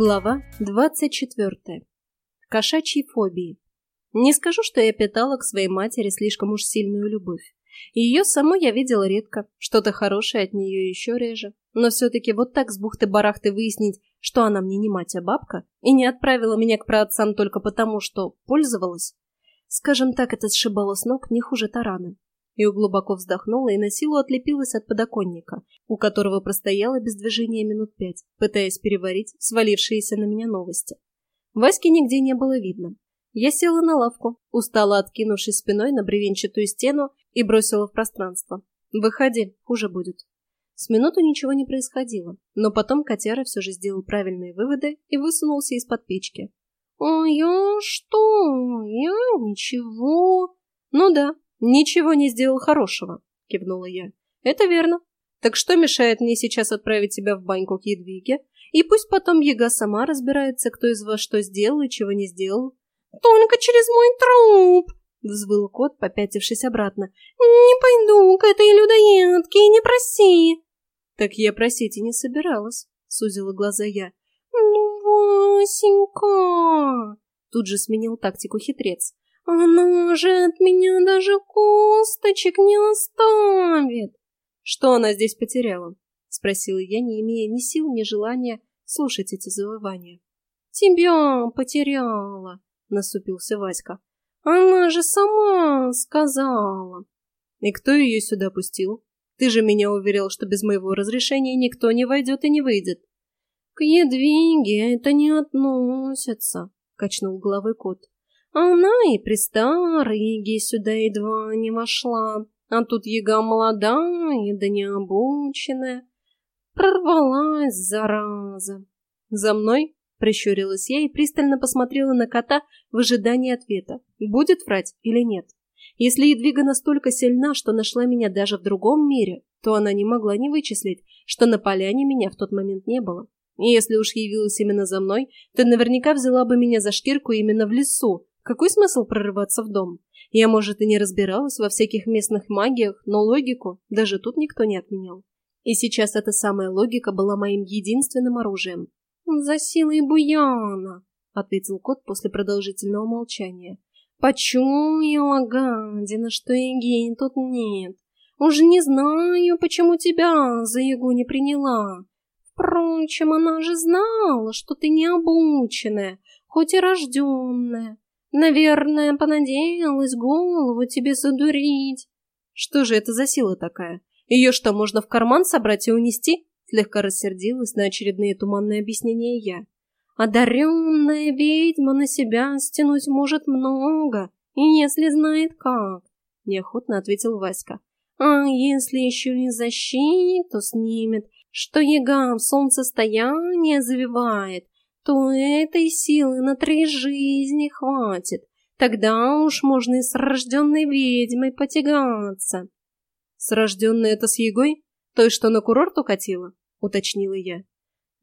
Глава 24. Кошачьи фобии. Не скажу, что я питала к своей матери слишком уж сильную любовь. Ее саму я видела редко, что-то хорошее от нее еще реже. Но все-таки вот так с бухты-барахты выяснить, что она мне не мать, а бабка, и не отправила меня к праотцам только потому, что пользовалась. Скажем так, это сшибало с ног не хуже тарана. И глубоко вздохнула и на силу отлепилась от подоконника, у которого простояла без движения минут пять, пытаясь переварить свалившиеся на меня новости. Васьки нигде не было видно. Я села на лавку, устало откинувшись спиной на бревенчатую стену и бросила в пространство. «Выходи, хуже будет». С минуту ничего не происходило, но потом котяра все же сделал правильные выводы и высунулся из-под печки. «А я что? Я ничего...» «Ну да, ничего не сделал хорошего», — кивнула я. «Это верно. Так что мешает мне сейчас отправить тебя в баньку к Едвиге? И пусть потом Ега сама разбирается, кто из вас что сделал и чего не сделал». «Только через мой труп!» — взвыл кот, попятившись обратно. «Не пойду к этой людоедке, не проси!» «Так я просить и не собиралась», — сузила глаза я. «Ну, Васенька!» Тут же сменил тактику хитрец. «Она же от меня даже косточек не оставит!» «Что она здесь потеряла?» — спросила я, не имея ни сил, ни желания слушать эти завывания. «Тебя потеряла!» — насупился Васька. «Она же сама сказала!» «И кто ее сюда пустил? Ты же меня уверял, что без моего разрешения никто не войдет и не выйдет». «К Едвиге это не относится», — качнул головой кот. «Она и при старой Еге сюда едва не вошла, а тут Ега молодая да необученная. Прорвалась, зараза!» «За мной?» — прищурилась я и пристально посмотрела на кота в ожидании ответа. Будет врать или нет? Если Едвига настолько сильна, что нашла меня даже в другом мире, то она не могла не вычислить, что на поляне меня в тот момент не было. И если уж явилась именно за мной, то наверняка взяла бы меня за шкирку именно в лесу. Какой смысл прорываться в дом? Я, может, и не разбиралась во всяких местных магиях, но логику даже тут никто не отменял. И сейчас эта самая логика была моим единственным оружием. «За силой буяна», — ответил кот после продолжительного молчания. «Почуяла гадина, что Егей тут нет. Уж не знаю, почему тебя за Егу не приняла. Впрочем, она же знала, что ты необученная, хоть и рожденная. Наверное, понадеялась голову тебе задурить». «Что же это за сила такая? Ее что, можно в карман собрать и унести?» Слегка рассердилась на очередные туманные объяснения я. Одаренная ведьма на себя стянуть может много, если знает как, — неохотно ответил Васька. А если еще и защиту снимет, что яга в солнцестояние завивает, то этой силы на три жизни хватит. Тогда уж можно и с рожденной ведьмой потягаться. С рожденной это с Егой? Той, что на курорт укатила? — уточнила я.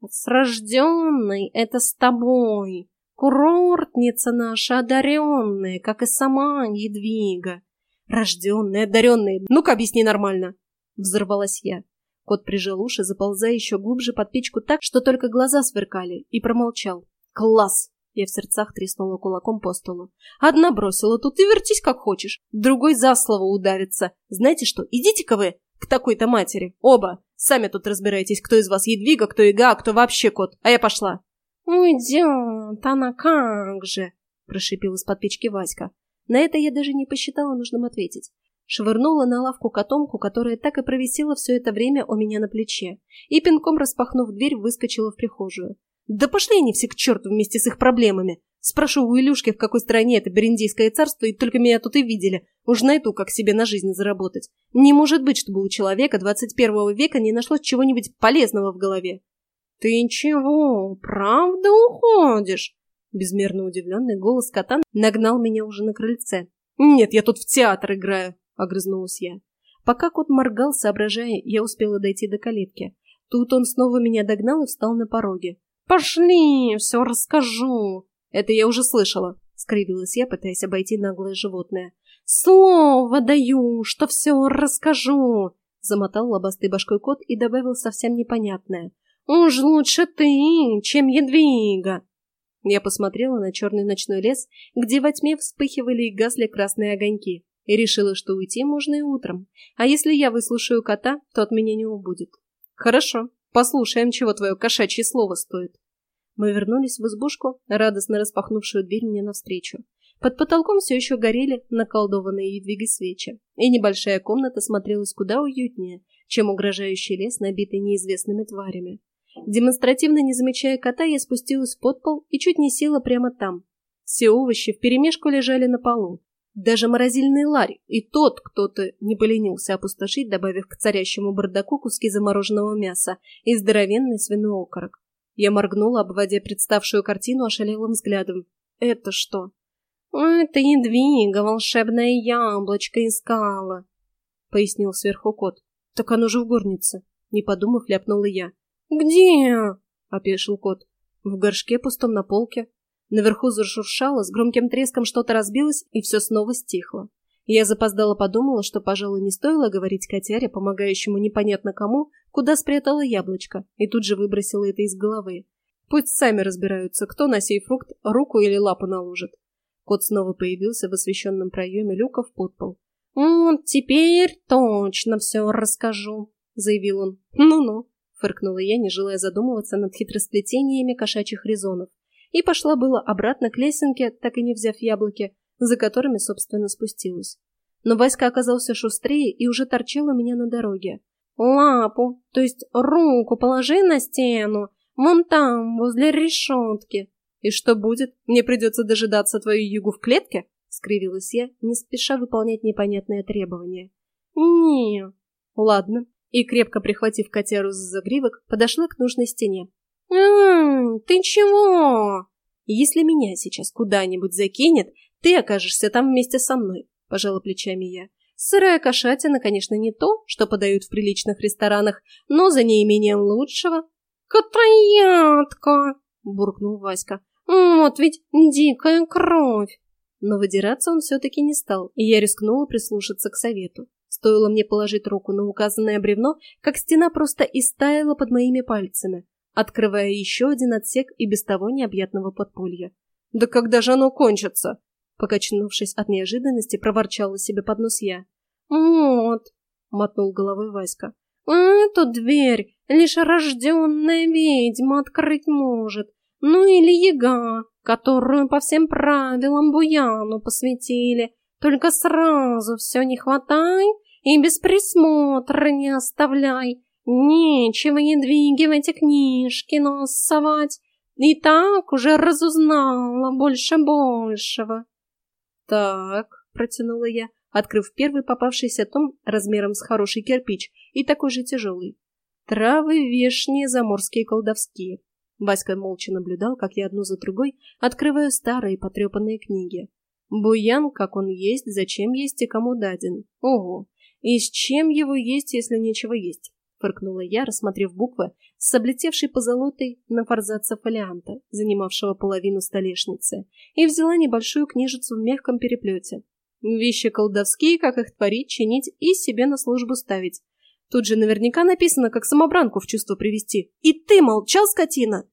«С рожденной это с тобой. Курортница наша одаренная, как и сама Едвига». «Рожденная, одаренная, ну-ка объясни нормально!» Взорвалась я. Кот прижал уши, заползая еще глубже под печку так, что только глаза сверкали, и промолчал. «Класс!» Я в сердцах треснула кулаком по столу. «Одна бросила тут и вертись как хочешь. Другой за слово удавится. Знаете что, идите-ка вы к такой-то матери. Оба. Сами тут разбирайтесь, кто из вас Едвига, кто Ига, а кто вообще кот. А я пошла. «Уйдет, она как же!» – прошипел из-под печки Васька. На это я даже не посчитала нужным ответить. Швырнула на лавку котомку, которая так и провисела все это время у меня на плече, и пинком распахнув дверь, выскочила в прихожую. Да пошли они все к черту вместе с их проблемами. Спрошу у Илюшки, в какой стране это Бериндийское царство, и только меня тут и видели. Уж найду, как себе на жизнь заработать. Не может быть, чтобы у человека 21 века не нашлось чего-нибудь полезного в голове. «Ты чего, правда уходишь?» Безмерно удивленный голос кота нагнал меня уже на крыльце. «Нет, я тут в театр играю», — огрызнулась я. Пока кот моргал, соображая, я успела дойти до калитки. Тут он снова меня догнал и встал на пороге. «Пошли, все расскажу!» «Это я уже слышала», — скривилась я, пытаясь обойти наглое животное. «Слово даю, что все расскажу!» — замотал лобастый башкой кот и добавил совсем непонятное. Уж лучше ты, чем Едвига!» Я посмотрела на черный ночной лес, где во тьме вспыхивали и гасли красные огоньки, и решила, что уйти можно и утром. А если я выслушаю кота, то от меня не убудет. «Хорошо, послушаем, чего твое кошачье слово стоит». Мы вернулись в избушку, радостно распахнувшую дверь мне навстречу. Под потолком все еще горели наколдованные едвиги свечи, и небольшая комната смотрелась куда уютнее, чем угрожающий лес, набитый неизвестными тварями. Демонстративно не замечая кота, я спустилась под пол и чуть не села прямо там. Все овощи вперемешку лежали на полу. Даже морозильный ларь, и тот кто-то не поленился опустошить, добавив к царящему бардаку куски замороженного мяса и здоровенный свиной окорок. Я моргнула, обводя представшую картину ошалелым взглядом. «Это что?» «Это едвига, волшебное яблочко искала», — пояснил сверху кот. «Так оно же в горнице», — не подумав, ляпнула я. «Где?» — опешил кот. «В горшке пустом на полке». Наверху зашуршало, с громким треском что-то разбилось, и все снова стихло. Я запоздала подумала, что, пожалуй, не стоило говорить котяре, помогающему непонятно кому, куда спрятала яблочко, и тут же выбросила это из головы. Пусть сами разбираются, кто на сей фрукт руку или лапу наложит. Кот снова появился в освещенном проеме люка в подпол. «Вот теперь точно все расскажу», — заявил он. «Ну-ну», — фыркнула я, не желая задумываться над хитросплетениями кошачьих резонов, и пошла было обратно к лесенке, так и не взяв яблоки, за которыми, собственно, спустилась. Но Васька оказался шустрее и уже торчал у меня на дороге. «Лапу, то есть руку положи на стену, вон там, возле решетки», «И что будет? Мне придется дожидаться твою югу в клетке?» — скривилась я, не спеша выполнять непонятные требования. не «Ладно». И, крепко прихватив котяру за загривок, подошла к нужной стене. «М-м, ты чего?» «Если меня сейчас куда-нибудь закинет, ты окажешься там вместе со мной», — пожала плечами я. Сырая кошатина, конечно, не то, что подают в приличных ресторанах, но за неимением лучшего. «Котоядка!» — буркнул Васька. Вот ведь дикая кровь. Но выдираться он все-таки не стал, и я рискнула прислушаться к совету. Стоило мне положить руку на указанное бревно, как стена просто истаяла под моими пальцами, открывая еще один отсек и без того необъятного подполья. «Да когда же оно кончится?» Покачнувшись от неожиданности, проворчала себе под нос я. «Вот», — мотнул головой Васька, — «эту дверь лишь рожденная ведьма открыть может, ну или яга, которую по всем правилам Буяну посвятили. Только сразу все не хватай и без присмотра не оставляй. Нечего едвиги в эти книжки нос совать. И так уже разузнала больше большего. Так, протянула я, открыв первый попавшийся том размером с хороший кирпич и такой же тяжелый. Травы вешние заморские колдовские. Васька молча наблюдал, как я одну за другой открываю старые потрепанные книги. Буян, как он есть, зачем есть и кому даден. Ого! И с чем его есть, если нечего есть? Фыркнула я, рассмотрев буквы с облетевшей позолотой на форзаца фолианта, занимавшего половину столешницы, и взяла небольшую книжицу в мягком переплете. Вещи колдовские, как их творить, чинить и себе на службу ставить. Тут же наверняка написано, как самобранку в чувство привести. И ты молчал, скотина!»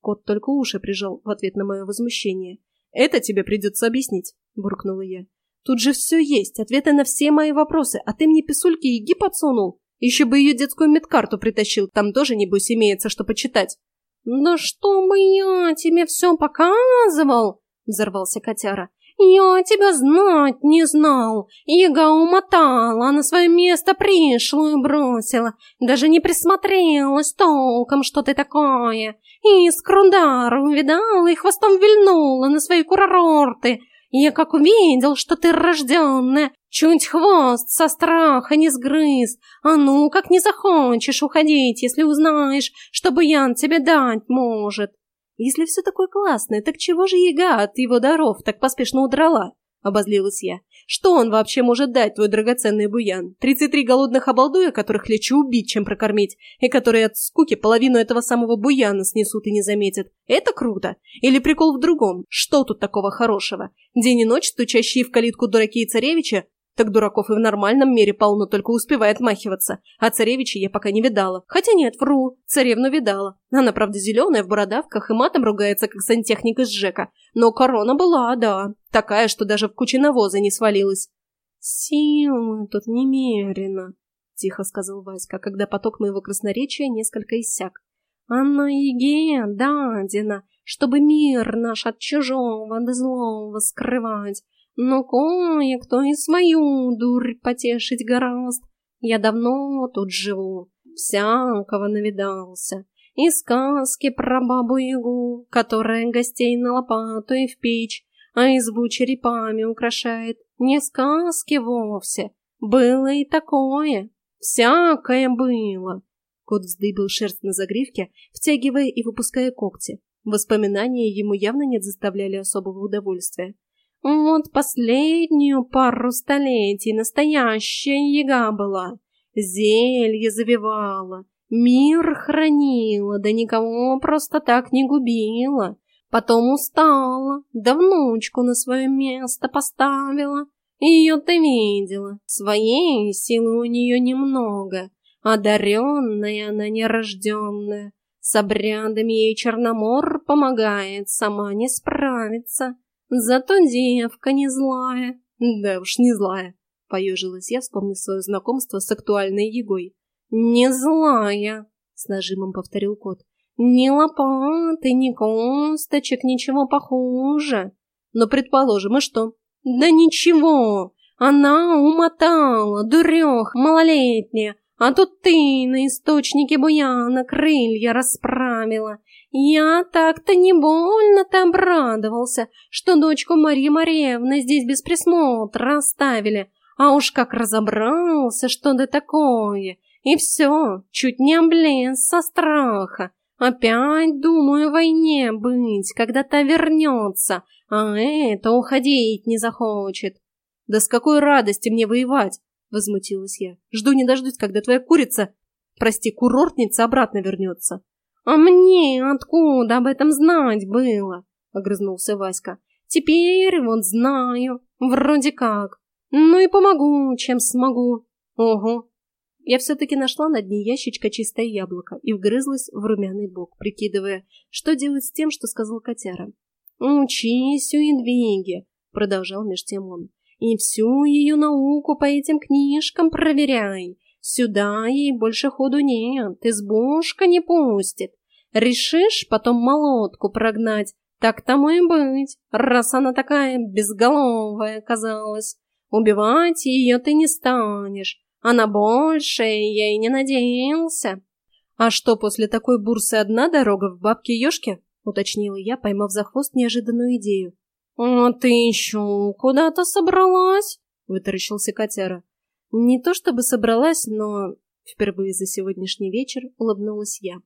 Кот только уши прижал в ответ на мое возмущение. «Это тебе придется объяснить», — буркнула я. «Тут же все есть, ответы на все мои вопросы, а ты мне писульки еги подсунул. Еще бы ее детскую медкарту притащил, там тоже, небось, имеется что почитать». «Да чтобы я тебе все показывал!» — взорвался котяра. «Я тебя знать не знал. Яга умотала, на свое место пришлую бросила. Даже не присмотрелась толком, что ты такое. Искру дару видала и хвостом вильнула на свои курорты. Я как увидел, что ты рожденная, чуть хвост со страха не сгрыз. А ну, как не захочешь уходить, если узнаешь, что Буян тебе дать может. Если все такое классное, так чего же яга от его даров так поспешно удрала? Обозлилась я. Что он вообще может дать, твой драгоценный буян? Тридцать три голодных обалдуя, которых лечу убить, чем прокормить, и которые от скуки половину этого самого буяна снесут и не заметят. Это круто? Или прикол в другом? Что тут такого хорошего? День и ночь, стучащие в калитку дураки и царевича? Так дураков и в нормальном мире полно, только успевает махиваться. А царевича я пока не видала. Хотя нет, вру, царевну видала. Она, правда, зеленая, в бородавках и матом ругается, как сантехник из ЖЭКа. Но корона была, да. Такая, что даже в куче навоза не свалилась. «Силы тут немерено», — тихо сказал Васька, когда поток моего красноречия несколько иссяк. «Анна Еге, дадина, чтобы мир наш от чужого до злого скрывать. Но кое-кто и свою дурь потешить гораст. Я давно тут живу, всякого навидался. И сказки про бабу-ягу, которая гостей на лопату и в печь, а избу черепами украшает. Не сказки вовсе, было и такое, всякое было. Кот вздыбил шерсть на загривке, втягивая и выпуская когти. Воспоминания ему явно не заставляли особого удовольствия. Вот последнюю пару столетий настоящая яга была. Зелье завивала, мир хранила, да никого просто так не губила. Потом устала, да внучку на свое место поставила. Ее ты видела, своей силы у нее немного, одаренная она нерожденная. С обрядами ей Черномор помогает, сама не справится. Зато девка не злая. Да уж не злая, поежилась я, вспомнив свое знакомство с актуальной Егой. Не злая, с нажимом повторил кот. Ни лопаты, ни косточек, ничего похуже. Но предположим, и что? Да ничего, она умотала, дурех, малолетняя, а тут ты на источнике буяна крылья расправила я так-то не больно-то обрадовался, что дочку Марьи Марьевны здесь без присмотра оставили, а уж как разобрался, что да такое, и все, чуть не облез со страха. Опять, думаю, войне быть, когда та вернется, а это уходить не захочет. Да с какой радости мне воевать? Возмутилась я. Жду не дождусь, когда твоя курица, прости, курортница обратно вернется. «А мне откуда об этом знать было?» — огрызнулся Васька. «Теперь вот знаю. Вроде как. Ну и помогу, чем смогу. Ого!» Я все-таки нашла на дне ящичка чистое яблоко и вгрызлась в румяный бок, прикидывая, что делать с тем, что сказал котяра. «Учись у Инвиги», — продолжал меж тем он, — «и всю ее науку по этим книжкам проверяй. Сюда ей больше ходу нет, избушка не пустит. Решишь потом молотку прогнать, так тому и быть, раз она такая безголовая оказалась. Убивать ее ты не станешь, а на я и не надеялся. А что, после такой бурсы одна дорога в бабке-ешке? Уточнила я, поймав за хвост неожиданную идею. «А ты еще куда-то собралась?» — вытаращился котяра. Не то чтобы собралась, но впервые за сегодняшний вечер улыбнулась я.